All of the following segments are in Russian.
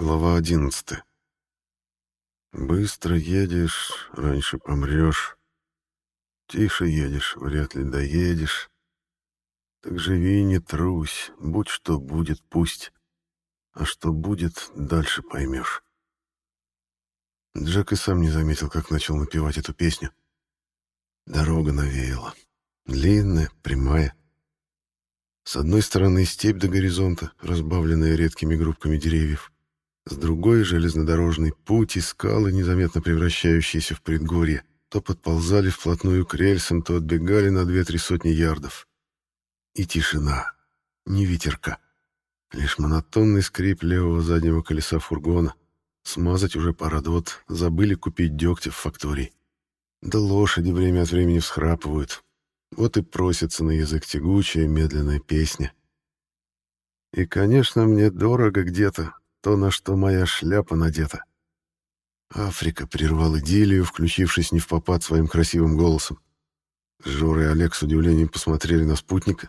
Глава 11. Быстро едешь, раньше помрешь. Тише едешь, вряд ли доедешь. Так живи, не трусь, будь что будет, пусть. А что будет, дальше поймешь. Джек и сам не заметил, как начал напевать эту песню. Дорога навеяла. Длинная, прямая. С одной стороны степь до горизонта, разбавленная редкими группками деревьев. С другой — железнодорожный путь и скалы, незаметно превращающиеся в предгорье, то подползали вплотную к рельсам, то отбегали на две-три сотни ярдов. И тишина. Ни ветерка. Лишь монотонный скрип левого заднего колеса фургона. Смазать уже пора, да вот забыли купить дегтя в фактории. Да лошади время от времени всхрапывают. Вот и просится на язык тягучая медленная песня. И, конечно, мне дорого где-то, то, на что моя шляпа надета. Африка прервал идиллию, включившись не в попад своим красивым голосом. Жора и Олег с удивлением посмотрели на спутника.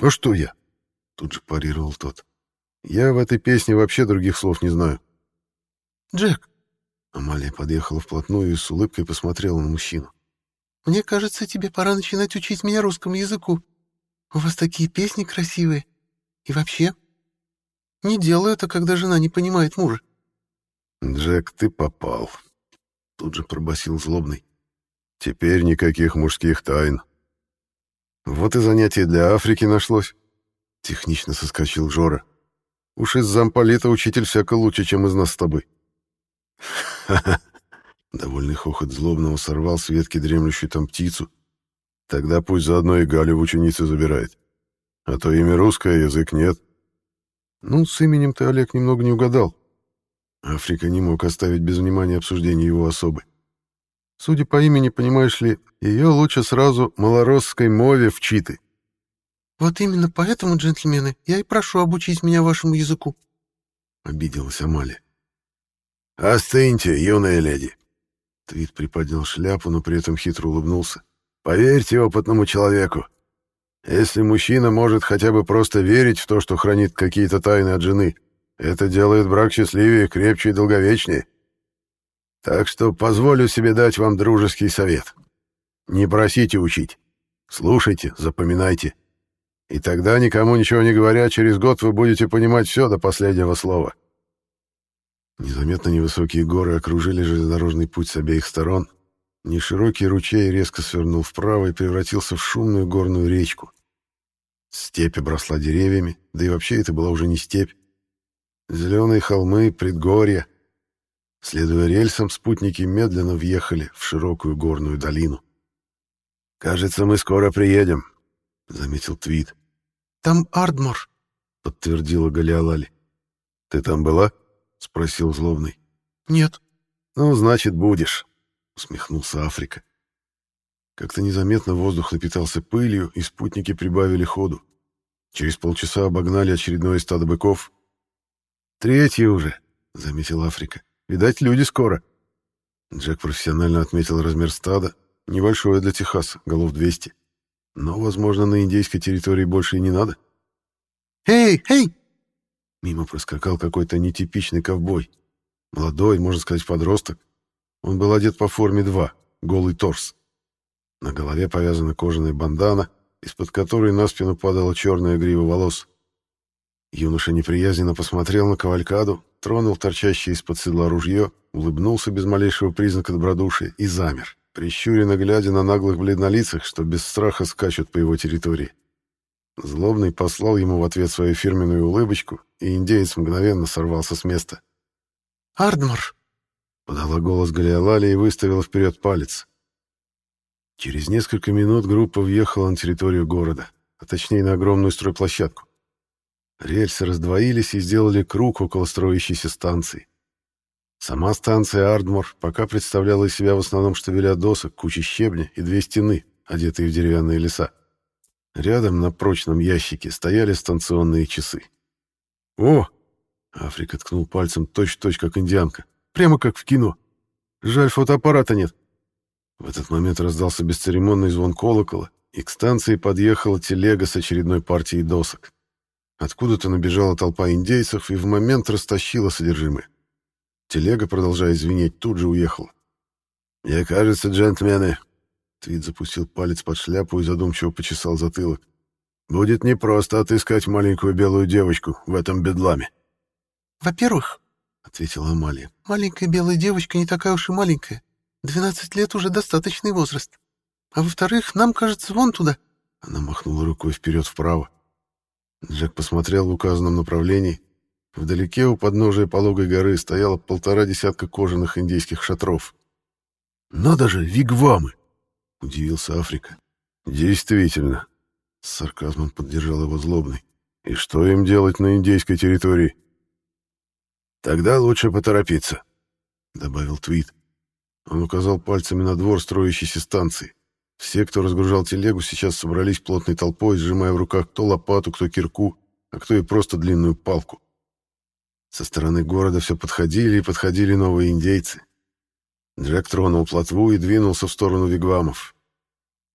«А что я?» — тут же парировал тот. «Я в этой песне вообще других слов не знаю». «Джек!» — Амалия подъехала вплотную и с улыбкой посмотрела на мужчину. «Мне кажется, тебе пора начинать учить меня русскому языку. У вас такие песни красивые. И вообще, не делаю это, когда жена не понимает мужа. «Джек, ты попал», — тут же пробасил злобный. «Теперь никаких мужских тайн». «Вот и занятие для Африки нашлось», — технично соскочил Жора. «Уж из замполита учитель всяко лучше, чем из нас с тобой». «Ха-ха!» — довольный хохот злобного сорвал с ветки дремлющую там птицу. «Тогда пусть заодно и Галю в ученицы забирает. А то имя русское, язык нет». Ну, с именем ты, Олег, немного не угадал. Африка не мог оставить без внимания обсуждение его особы. Судя по имени, понимаешь ли, ее лучше сразу малоросской мове вчиты. Вот именно поэтому, джентльмены, я и прошу обучить меня вашему языку. Обиделась Амалия. «Остыньте, юная леди!» Твит приподнял шляпу, но при этом хитро улыбнулся. «Поверьте опытному человеку, если мужчина может хотя бы просто верить в то, что хранит какие-то тайны от жены, это делает брак счастливее, крепче и долговечнее. Так что позволю себе дать вам дружеский совет. Не просите учить. Слушайте, запоминайте. И тогда, никому ничего не говоря, через год вы будете понимать все до последнего слова. Незаметно невысокие горы окружили железнодорожный путь с обеих сторон. Неширокий ручей резко свернул вправо и превратился в шумную горную речку. Степь обросла деревьями, да и вообще это была уже не степь. Зеленые холмы, предгорья. Следуя рельсам, спутники медленно въехали в широкую горную долину. «Кажется, мы скоро приедем», — заметил Твит. «Там Ардмор», — подтвердила Галиалали. «Ты там была?» — спросил злобный. «Нет». «Ну, значит, будешь», — усмехнулся Африка. Как-то незаметно воздух напитался пылью, и спутники прибавили ходу. Через полчаса обогнали очередное стадо быков. «Третье уже», — заметил Африка. «Видать, люди скоро». Джек профессионально отметил размер стада, небольшое для Техаса, голов 200. Но, возможно, на индейской территории больше и не надо. «Эй, эй!» Мимо проскакал какой-то нетипичный ковбой. Молодой, можно сказать, подросток. Он был одет по форме 2, голый торс. На голове повязана кожаная бандана, из-под которой на спину падала черная грива волос. Юноша неприязненно посмотрел на кавалькаду, тронул торчащее из-под седла ружье, улыбнулся без малейшего признака добродушия и замер, прищуренно глядя на наглых бледнолицах, что без страха скачут по его территории. Злобный послал ему в ответ свою фирменную улыбочку, и индеец мгновенно сорвался с места. «Ардмор!» — подала голос Галиалали и выставила вперед палец. Через несколько минут группа въехала на территорию города, а точнее на огромную стройплощадку. Рельсы раздвоились и сделали круг около строящейся станции. Сама станция Ардмор пока представляла из себя в основном штабеля досок, кучи щебня и две стены, одетые в деревянные леса. Рядом на прочном ящике стояли станционные часы. «О!» — Африка ткнул пальцем точь-точь, как индианка. «Прямо как в кино. Жаль, фотоаппарата нет». В этот момент раздался бесцеремонный звон колокола, и к станции подъехала телега с очередной партией досок. Откуда-то набежала толпа индейцев и в момент растащила содержимое. Телега, продолжая звенеть, тут же уехала. «Мне кажется, джентльмены...» Твит запустил палец под шляпу и задумчиво почесал затылок. «Будет непросто отыскать маленькую белую девочку в этом бедламе». «Во-первых, — ответила Амалия, — маленькая белая девочка не такая уж и маленькая. Двенадцать лет уже достаточный возраст. А во-вторых, нам кажется, вон туда...» Она махнула рукой вперед-вправо. Джек посмотрел в указанном направлении. Вдалеке у подножия пологой горы стояло полтора десятка кожаных индейских шатров. «Надо же, вигвамы!» — удивился Африка. «Действительно!» — с сарказмом поддержал его злобный. «И что им делать на индейской территории?» «Тогда лучше поторопиться», — добавил Твит. Он указал пальцами на двор строящейся станции. Все, кто разгружал телегу, сейчас собрались плотной толпой, сжимая в руках кто лопату, кто кирку, а кто и просто длинную палку. Со стороны города все подходили и подходили новые индейцы. Джек тронул плотву и двинулся в сторону вигвамов.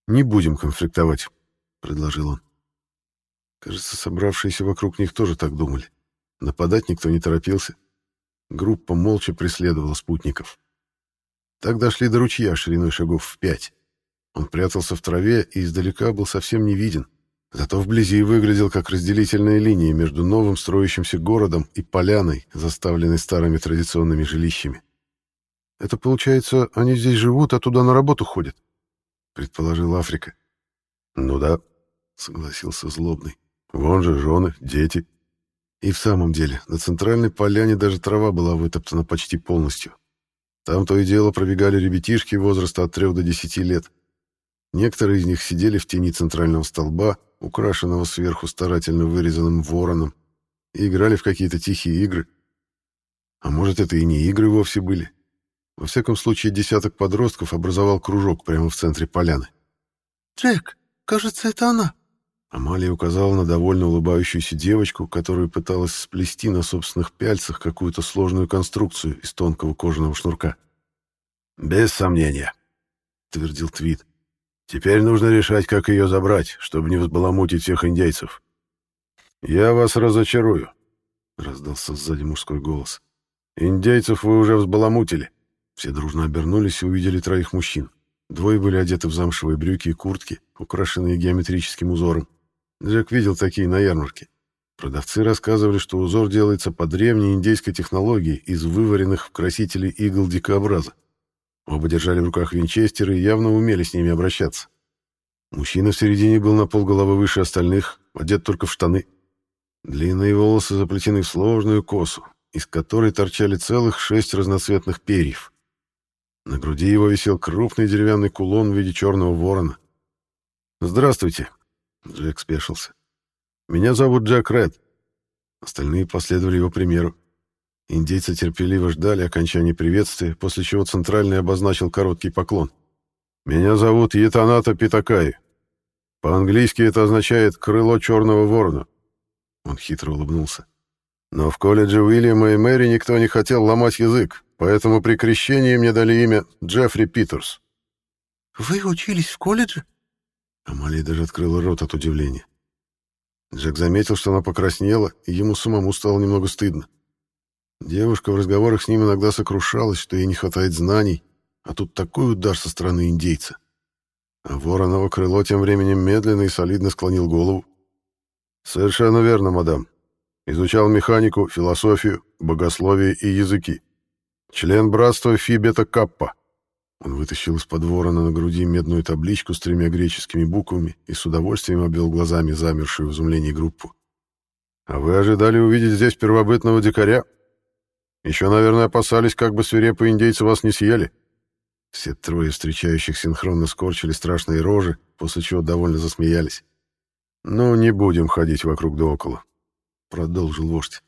«Не будем конфликтовать», — предложил он. Кажется, собравшиеся вокруг них тоже так думали. Нападать никто не торопился. Группа молча преследовала спутников. Так дошли до ручья шириной шагов в пять. Он прятался в траве и издалека был совсем не виден, зато вблизи выглядел как разделительная линия между новым строящимся городом и поляной, заставленной старыми традиционными жилищами. Это получается, они здесь живут, а туда на работу ходят, предположил Африка. Ну да, согласился злобный. Вон же жены, дети. И в самом деле, на центральной поляне даже трава была вытоптана почти полностью. Там то и дело пробегали ребятишки возраста от трех до десяти лет. Некоторые из них сидели в тени центрального столба, украшенного сверху старательно вырезанным вороном, и играли в какие-то тихие игры. А может, это и не игры вовсе были. Во всяком случае, десяток подростков образовал кружок прямо в центре поляны. «Джек, кажется, это она». Амалия указала на довольно улыбающуюся девочку, которая пыталась сплести на собственных пяльцах какую-то сложную конструкцию из тонкого кожаного шнурка. «Без сомнения», — твердил Твит. «Теперь нужно решать, как ее забрать, чтобы не взбаламутить всех индейцев». «Я вас разочарую», — раздался сзади мужской голос. «Индейцев вы уже взбаламутили». Все дружно обернулись и увидели троих мужчин. Двое были одеты в замшевые брюки и куртки, украшенные геометрическим узором. Джек видел такие на ярмарке. Продавцы рассказывали, что узор делается по древней индейской технологии из вываренных в красителе игл дикообраза. Оба держали в руках винчестеры и явно умели с ними обращаться. Мужчина в середине был на полголовы выше остальных, одет только в штаны. Длинные волосы заплетены в сложную косу, из которой торчали целых шесть разноцветных перьев. На груди его висел крупный деревянный кулон в виде черного ворона. «Здравствуйте», — Джек спешился. «Меня зовут Джек Ред». Остальные последовали его примеру. Индейцы терпеливо ждали окончания приветствия, после чего Центральный обозначил короткий поклон. «Меня зовут Етаната Питакаи. По-английски это означает «крыло черного ворона». Он хитро улыбнулся. Но в колледже Уильяма и Мэри никто не хотел ломать язык, поэтому при крещении мне дали имя Джеффри Питерс. «Вы учились в колледже?» Амалия даже открыла рот от удивления. Джек заметил, что она покраснела, и ему самому стало немного стыдно. Девушка в разговорах с ним иногда сокрушалась, что ей не хватает знаний, а тут такой удар со стороны индейца. А вороново крыло тем временем медленно и солидно склонил голову. «Совершенно верно, мадам. Изучал механику, философию, богословие и языки. Член братства Фибета Каппа. Он вытащил из-под ворона на груди медную табличку с тремя греческими буквами и с удовольствием обвел глазами замершую в изумлении группу. «А вы ожидали увидеть здесь первобытного дикаря? Еще, наверное, опасались, как бы свирепые индейцы вас не съели». Все трое встречающих синхронно скорчили страшные рожи, после чего довольно засмеялись. «Ну, не будем ходить вокруг да около. — продолжил вождь.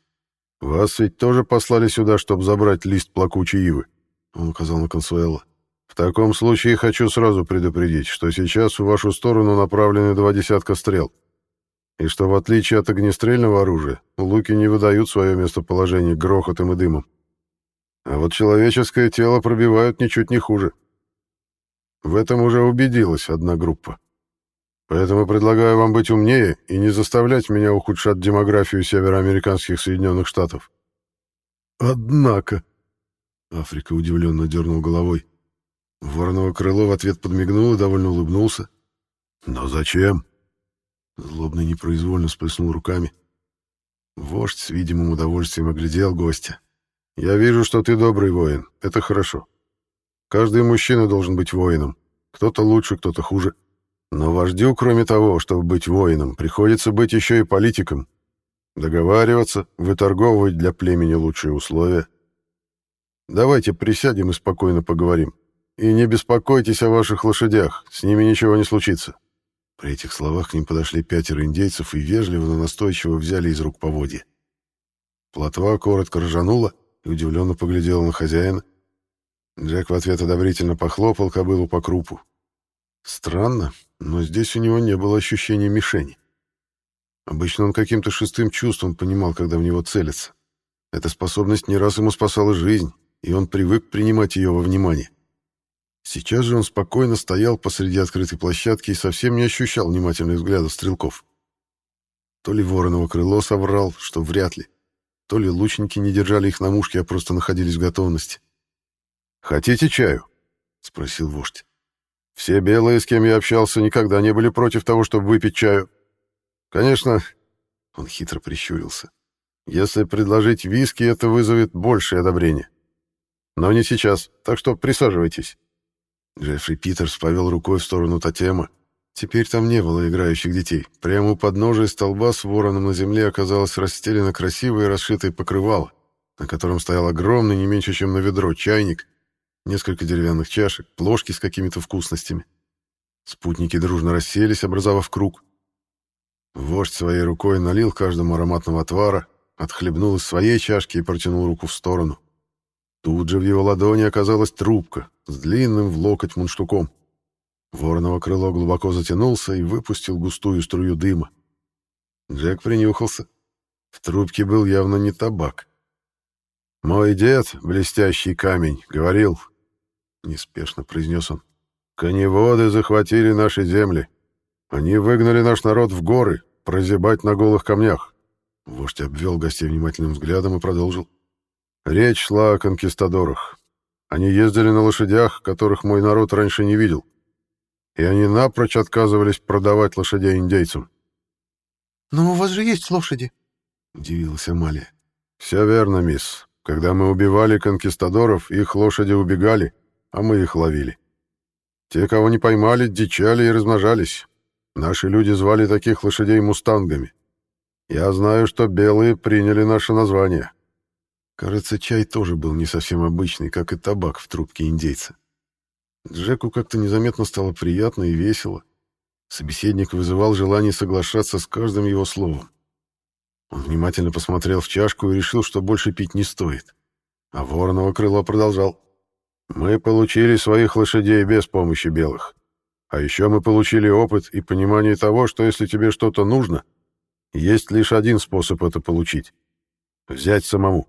«Вас ведь тоже послали сюда, чтобы забрать лист плакучей ивы», — он указал на Консуэлла. «В таком случае хочу сразу предупредить, что сейчас в вашу сторону направлены два десятка стрел, и что, в отличие от огнестрельного оружия, луки не выдают свое местоположение грохотом и дымом. А вот человеческое тело пробивают ничуть не хуже. В этом уже убедилась одна группа. Поэтому предлагаю вам быть умнее и не заставлять меня ухудшать демографию североамериканских Соединенных Штатов. Однако... Африка удивленно дернул головой. Вороново крыло в ответ подмигнул и довольно улыбнулся. «Но зачем?» Злобный непроизвольно сплеснул руками. Вождь с видимым удовольствием оглядел гостя. «Я вижу, что ты добрый воин. Это хорошо. Каждый мужчина должен быть воином. Кто-то лучше, кто-то хуже. Но вождю, кроме того, чтобы быть воином, приходится быть еще и политиком. Договариваться, выторговывать для племени лучшие условия. Давайте присядем и спокойно поговорим. И не беспокойтесь о ваших лошадях, с ними ничего не случится. При этих словах к ним подошли пятеро индейцев и вежливо, но настойчиво взяли из рук поводья. Плотва коротко ржанула и удивленно поглядела на хозяина. Джек в ответ одобрительно похлопал кобылу по крупу. Странно, но здесь у него не было ощущения мишени. Обычно он каким-то шестым чувством понимал, когда в него целятся. Эта способность не раз ему спасала жизнь, и он привык принимать ее во внимание. Сейчас же он спокойно стоял посреди открытой площадки и совсем не ощущал внимательных взглядов стрелков. То ли вороново крыло соврал, что вряд ли, то ли лучники не держали их на мушке, а просто находились в готовности. «Хотите чаю?» — спросил вождь. «Все белые, с кем я общался, никогда не были против того, чтобы выпить чаю. Конечно...» — он хитро прищурился. «Если предложить виски, это вызовет большее одобрение. Но не сейчас, так что присаживайтесь». Джеффри Питерс повел рукой в сторону тотема. Теперь там не было играющих детей. Прямо у подножия столба с вороном на земле оказалось расстелено красивое расшитое покрывало, на котором стоял огромный, не меньше, чем на ведро, чайник, несколько деревянных чашек, плошки с какими-то вкусностями. Спутники дружно расселись, образовав круг. Вождь своей рукой налил каждому ароматного отвара, отхлебнул из своей чашки и протянул руку в сторону. Тут же в его ладони оказалась трубка с длинным в локоть мундштуком. Вороново крыло глубоко затянулся и выпустил густую струю дыма. Джек принюхался. В трубке был явно не табак. «Мой дед, блестящий камень, говорил...» — неспешно произнес он. «Коневоды захватили наши земли. Они выгнали наш народ в горы, прозябать на голых камнях». Вождь обвел гостей внимательным взглядом и продолжил. Речь шла о конкистадорах. Они ездили на лошадях, которых мой народ раньше не видел. И они напрочь отказывались продавать лошадей индейцам. «Но у вас же есть лошади», — удивилась Амалия. «Все верно, мисс. Когда мы убивали конкистадоров, их лошади убегали, а мы их ловили. Те, кого не поймали, дичали и размножались. Наши люди звали таких лошадей мустангами. Я знаю, что белые приняли наше название. Кажется, чай тоже был не совсем обычный, как и табак в трубке индейца. Джеку как-то незаметно стало приятно и весело. Собеседник вызывал желание соглашаться с каждым его словом. Он внимательно посмотрел в чашку и решил, что больше пить не стоит. А вороново крыло продолжал. «Мы получили своих лошадей без помощи белых. А еще мы получили опыт и понимание того, что если тебе что-то нужно, есть лишь один способ это получить — взять самому.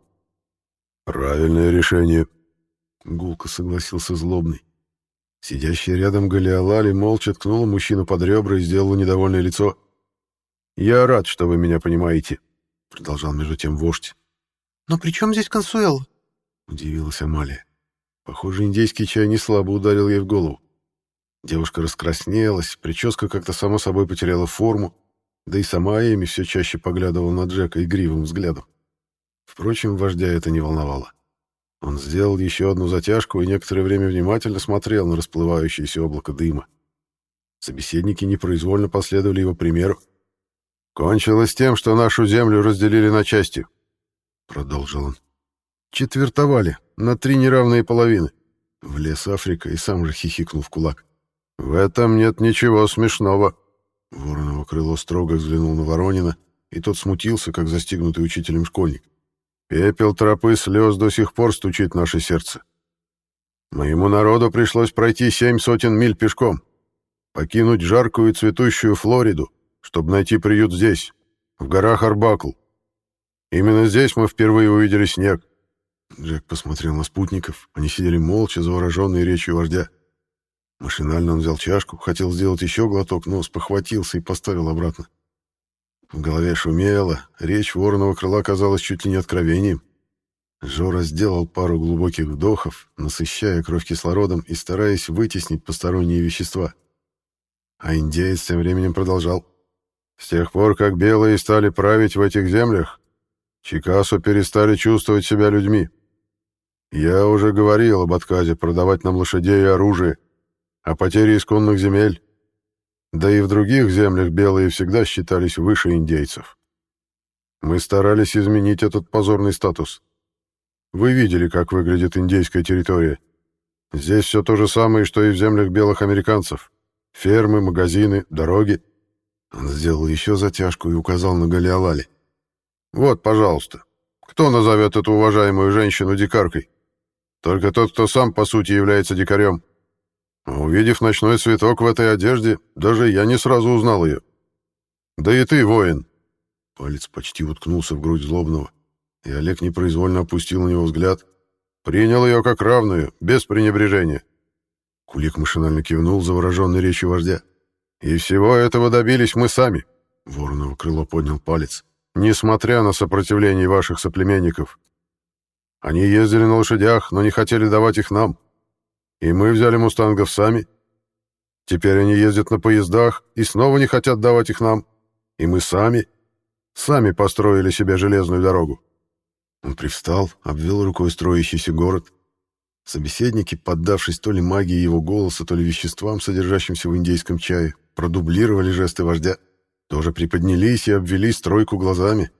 «Правильное решение», — гулко согласился злобный. Сидящий рядом Галиалали молча ткнула мужчину под ребра и сделала недовольное лицо. «Я рад, что вы меня понимаете», — продолжал между тем вождь. «Но при чем здесь Консуэлла?» — удивилась Амалия. Похоже, индейский чай не слабо ударил ей в голову. Девушка раскраснелась, прическа как-то само собой потеряла форму, да и сама Эми все чаще поглядывала на Джека игривым взглядом. Впрочем, вождя это не волновало. Он сделал еще одну затяжку и некоторое время внимательно смотрел на расплывающееся облако дыма. Собеседники непроизвольно последовали его примеру. «Кончилось тем, что нашу землю разделили на части», — продолжил он. «Четвертовали на три неравные половины». Влез Африка и сам же хихикнул в кулак. «В этом нет ничего смешного». Вороново крыло строго взглянул на Воронина, и тот смутился, как застигнутый учителем школьник. Пепел тропы слез до сих пор стучит в наше сердце. Моему народу пришлось пройти семь сотен миль пешком, покинуть жаркую и цветущую Флориду, чтобы найти приют здесь, в горах Арбакл. Именно здесь мы впервые увидели снег. Джек посмотрел на спутников. Они сидели молча, завороженные речью вождя. Машинально он взял чашку, хотел сделать еще глоток, но спохватился и поставил обратно. В голове шумело, речь вороного крыла казалась чуть ли не откровением. Жора сделал пару глубоких вдохов, насыщая кровь кислородом и стараясь вытеснить посторонние вещества. А индеец тем временем продолжал. «С тех пор, как белые стали править в этих землях, Чикасу перестали чувствовать себя людьми. Я уже говорил об отказе продавать нам лошадей и оружие, о потере исконных земель, да и в других землях белые всегда считались выше индейцев. Мы старались изменить этот позорный статус. Вы видели, как выглядит индейская территория. Здесь все то же самое, что и в землях белых американцев. Фермы, магазины, дороги. Он сделал еще затяжку и указал на Галиалали. Вот, пожалуйста. Кто назовет эту уважаемую женщину дикаркой? Только тот, кто сам, по сути, является дикарем. Увидев ночной цветок в этой одежде, даже я не сразу узнал ее. Да и ты, воин. Палец почти уткнулся в грудь злобного, и Олег непроизвольно опустил на него взгляд. Принял ее как равную, без пренебрежения. Кулик машинально кивнул, завороженный речью вождя. «И всего этого добились мы сами», — Вороново крыло поднял палец, «несмотря на сопротивление ваших соплеменников. Они ездили на лошадях, но не хотели давать их нам. И мы взяли мустангов сами. Теперь они ездят на поездах и снова не хотят давать их нам. И мы сами, сами построили себе железную дорогу. Он привстал, обвел рукой строящийся город. Собеседники, поддавшись то ли магии его голоса, то ли веществам, содержащимся в индейском чае, продублировали жесты вождя, тоже приподнялись и обвели стройку глазами.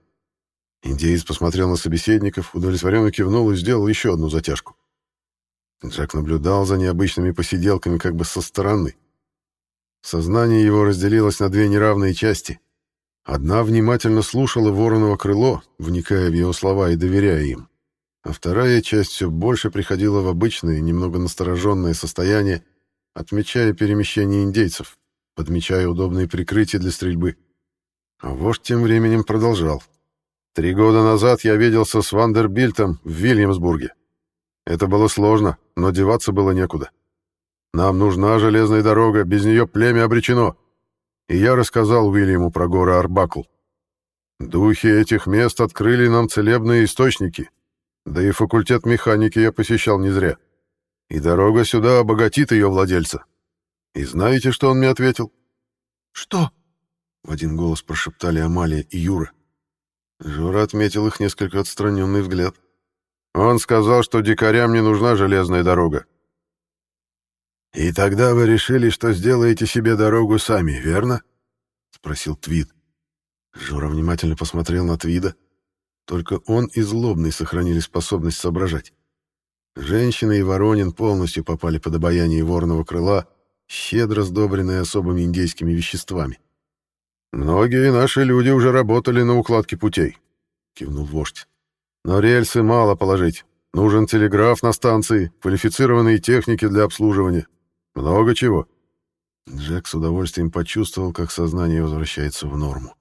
Индеец посмотрел на собеседников, удовлетворенно кивнул и сделал еще одну затяжку. Джек наблюдал за необычными посиделками как бы со стороны. Сознание его разделилось на две неравные части. Одна внимательно слушала вороново крыло, вникая в его слова и доверяя им, а вторая часть все больше приходила в обычное, немного настороженное состояние, отмечая перемещение индейцев, подмечая удобные прикрытия для стрельбы. А вождь тем временем продолжал. «Три года назад я виделся с Вандербильтом в Вильямсбурге. Это было сложно, но деваться было некуда. Нам нужна железная дорога, без нее племя обречено. И я рассказал Уильяму про горы Арбакл. Духи этих мест открыли нам целебные источники, да и факультет механики я посещал не зря. И дорога сюда обогатит ее владельца. И знаете, что он мне ответил? «Что?» — в один голос прошептали Амалия и Юра. Жора отметил их несколько отстраненный взгляд. Он сказал, что дикарям не нужна железная дорога. «И тогда вы решили, что сделаете себе дорогу сами, верно?» — спросил Твид. Жора внимательно посмотрел на Твида. Только он и Злобный сохранили способность соображать. Женщина и Воронин полностью попали под обаяние ворного крыла, щедро сдобренное особыми индейскими веществами. «Многие наши люди уже работали на укладке путей», — кивнул вождь. Но рельсы мало положить. Нужен телеграф на станции, квалифицированные техники для обслуживания. Много чего. Джек с удовольствием почувствовал, как сознание возвращается в норму.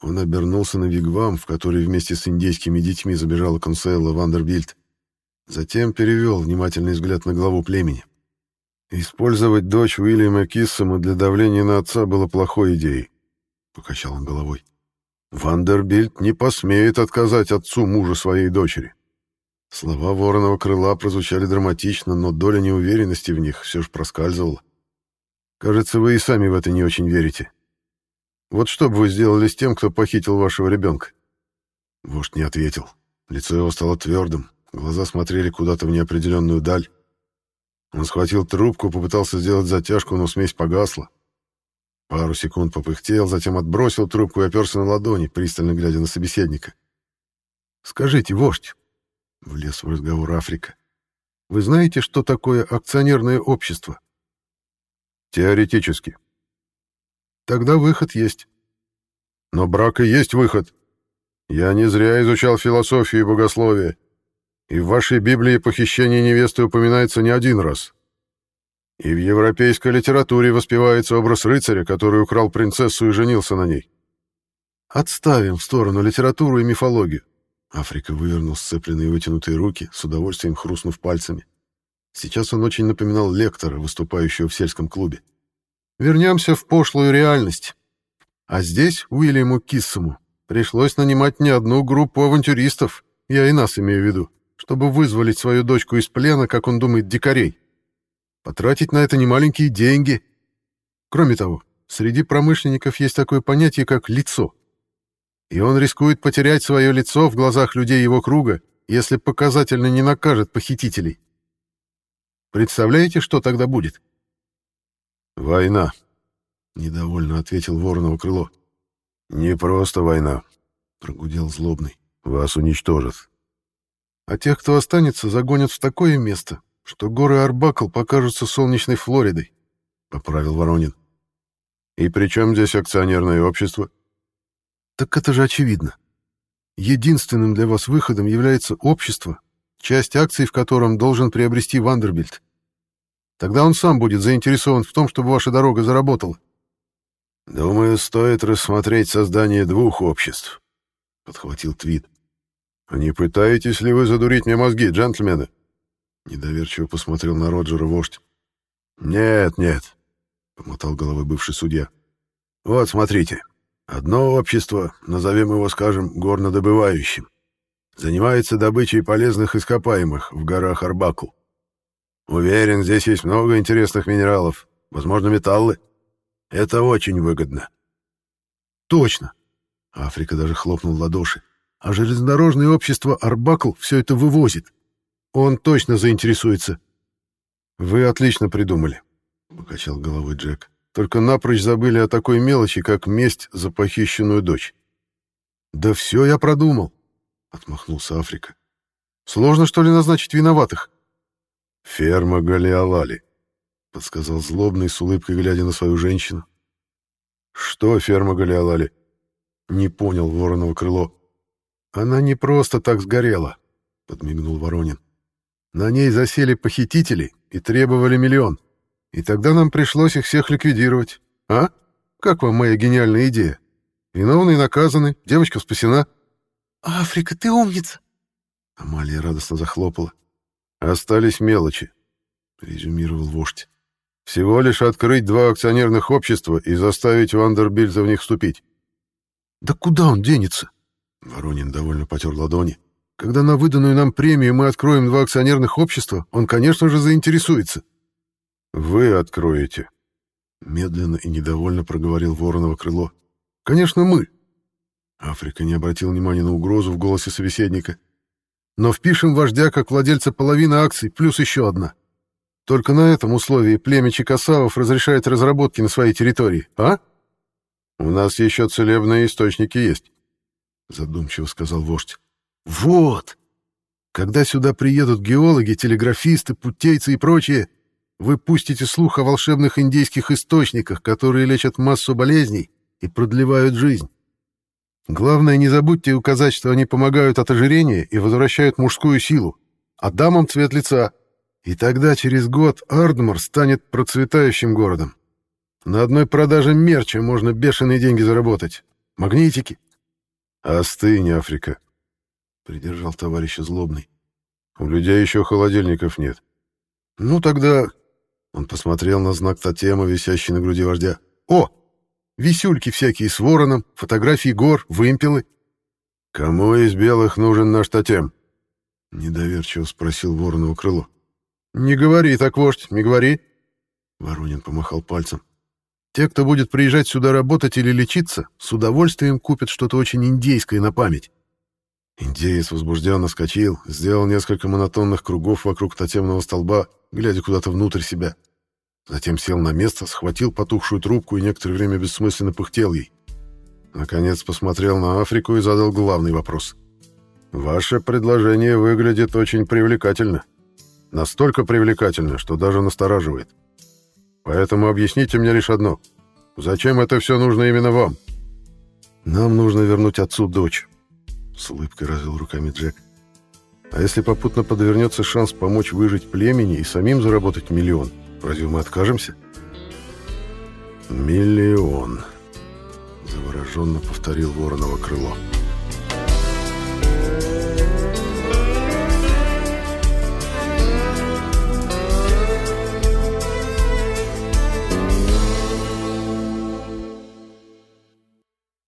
Он обернулся на вигвам, в который вместе с индейскими детьми забежала консуэла Вандербильд. Затем перевел внимательный взгляд на главу племени. «Использовать дочь Уильяма Киссома для давления на отца было плохой идеей», — покачал он головой. Вандербильд не посмеет отказать отцу мужа своей дочери. Слова вороного крыла прозвучали драматично, но доля неуверенности в них все же проскальзывала. Кажется, вы и сами в это не очень верите. Вот что бы вы сделали с тем, кто похитил вашего ребенка? Вождь не ответил. Лицо его стало твердым, глаза смотрели куда-то в неопределенную даль. Он схватил трубку, попытался сделать затяжку, но смесь погасла. Пару секунд попыхтел, затем отбросил трубку и оперся на ладони, пристально глядя на собеседника. «Скажите, вождь», — влез в разговор Африка, — «вы знаете, что такое акционерное общество?» «Теоретически». «Тогда выход есть». «Но брак и есть выход. Я не зря изучал философию и богословие, и в вашей Библии похищение невесты упоминается не один раз». И в европейской литературе воспевается образ рыцаря, который украл принцессу и женился на ней. Отставим в сторону литературу и мифологию. Африка вывернул сцепленные вытянутые руки, с удовольствием хрустнув пальцами. Сейчас он очень напоминал лектора, выступающего в сельском клубе. Вернемся в пошлую реальность. А здесь Уильяму Киссому пришлось нанимать не одну группу авантюристов, я и нас имею в виду, чтобы вызволить свою дочку из плена, как он думает, дикарей. Потратить на это немаленькие деньги. Кроме того, среди промышленников есть такое понятие, как «лицо». И он рискует потерять свое лицо в глазах людей его круга, если показательно не накажет похитителей. Представляете, что тогда будет? «Война», — недовольно ответил Вороново крыло. «Не просто война», — прогудел злобный. «Вас уничтожат. А тех, кто останется, загонят в такое место, что горы Арбакл покажутся солнечной Флоридой», — поправил Воронин. «И при чем здесь акционерное общество?» «Так это же очевидно. Единственным для вас выходом является общество, часть акций в котором должен приобрести Вандербильд. Тогда он сам будет заинтересован в том, чтобы ваша дорога заработала. «Думаю, стоит рассмотреть создание двух обществ», — подхватил Твит. «А не пытаетесь ли вы задурить мне мозги, джентльмены?» Недоверчиво посмотрел на Роджера вождь. «Нет, нет», — помотал головой бывший судья. «Вот, смотрите. Одно общество, назовем его, скажем, горнодобывающим, занимается добычей полезных ископаемых в горах Арбакл. Уверен, здесь есть много интересных минералов, возможно, металлы. Это очень выгодно. Точно. Африка даже хлопнул в ладоши. А железнодорожное общество Арбакл все это вывозит. Он точно заинтересуется. Вы отлично придумали, покачал головой Джек. Только напрочь забыли о такой мелочи, как месть за похищенную дочь. Да все я продумал, отмахнулся Африка. Сложно, что ли, назначить виноватых? «Ферма Галиалали», — подсказал злобный, с улыбкой глядя на свою женщину. «Что ферма Галиалали?» — не понял Вороново крыло. «Она не просто так сгорела», — подмигнул Воронин. «На ней засели похитители и требовали миллион. И тогда нам пришлось их всех ликвидировать. А? Как вам моя гениальная идея? Виновные наказаны, девочка спасена». «Африка, ты умница!» Амалия радостно захлопала. «Остались мелочи», — резюмировал вождь. «Всего лишь открыть два акционерных общества и заставить Вандербильта в них вступить». «Да куда он денется?» Воронин довольно потер ладони. «Когда на выданную нам премию мы откроем два акционерных общества, он, конечно же, заинтересуется». «Вы откроете», — медленно и недовольно проговорил Вороново крыло. «Конечно, мы». Африка не обратил внимания на угрозу в голосе собеседника. Но впишем вождя как владельца половины акций, плюс еще одна. Только на этом условии племя Чикасавов разрешает разработки на своей территории, а? У нас еще целебные источники есть, задумчиво сказал вождь. Вот! Когда сюда приедут геологи, телеграфисты, путейцы и прочие, вы пустите слух о волшебных индейских источниках, которые лечат массу болезней и продлевают жизнь. Главное, не забудьте указать, что они помогают от ожирения и возвращают мужскую силу, а дамам цвет лица. И тогда через год Ардмор станет процветающим городом. На одной продаже мерча можно бешеные деньги заработать. Магнитики. Остынь, Африка, — придержал товарища злобный. У людей еще холодильников нет. Ну тогда... Он посмотрел на знак тотема, висящий на груди вождя. О! Висюльки всякие с вороном, фотографии гор, вымпелы. «Кому из белых нужен наш тотем?» — недоверчиво спросил вороново крыло. «Не говори так, вождь, не говори!» Воронин помахал пальцем. «Те, кто будет приезжать сюда работать или лечиться, с удовольствием купят что-то очень индейское на память». Индеец возбужденно скочил, сделал несколько монотонных кругов вокруг тотемного столба, глядя куда-то внутрь себя. — Затем сел на место, схватил потухшую трубку и некоторое время бессмысленно пыхтел ей. Наконец посмотрел на Африку и задал главный вопрос. «Ваше предложение выглядит очень привлекательно. Настолько привлекательно, что даже настораживает. Поэтому объясните мне лишь одно. Зачем это все нужно именно вам?» «Нам нужно вернуть отцу дочь», — с улыбкой развел руками Джек. «А если попутно подвернется шанс помочь выжить племени и самим заработать миллион?» Разве мы откажемся? Миллион. Завороженно повторил Вороново крыло.